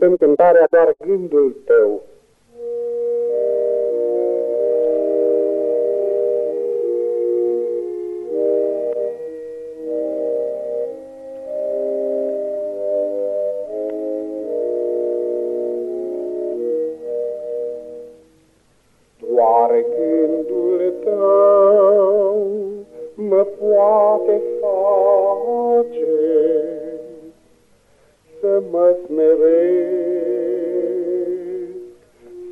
cântăm cântarea doar gândul tău. Să mă smeresc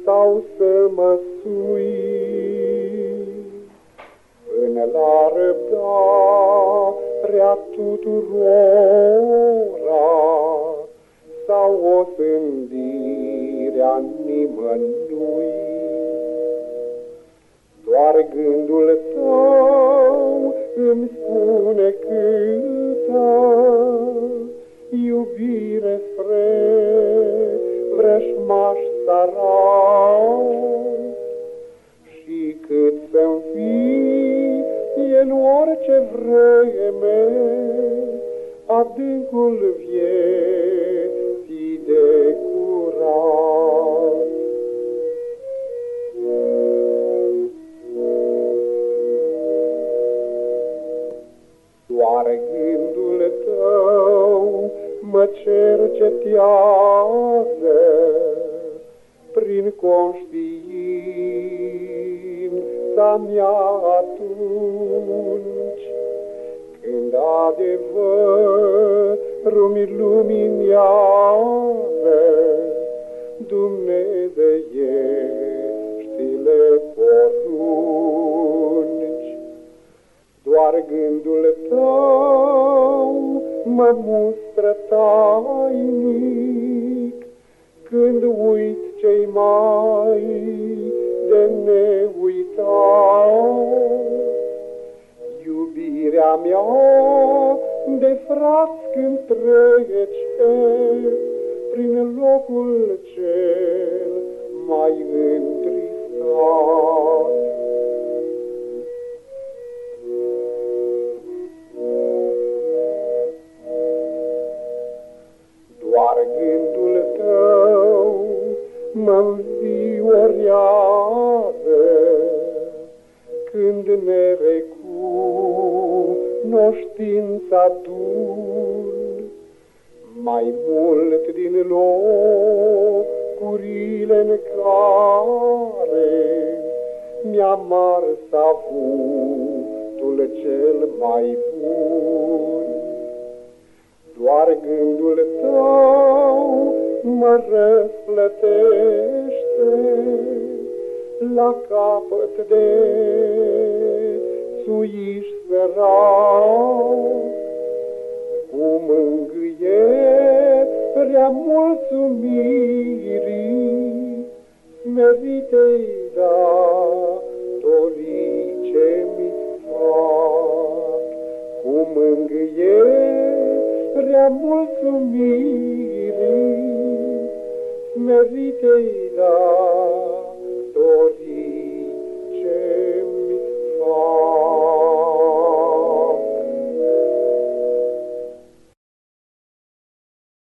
sau să mă sui până la răbdarea tuturora sau o sândirea nimănui. Vreme adâncul vieții de curat. Doar gândul tău mă cercetează prin conștiința mea atunci când adevărul mi luminează Dumnezeieștile porunci. Doar gândul tău mă mustră tainic când uit cei mai de frați când trece prin locul cel mai întristat. Doar gândul tău mă înviorează când nerecunoștința dun mai mult din locurile în care mi-am ars avutul cel mai bun. Doar gândul tău mă răsplătește la capăt de suiș sărat. Cu mângâierea mulțumirii smeritei datorii ce mi fac. Cu mângâierea mulțumirii smeritei datorii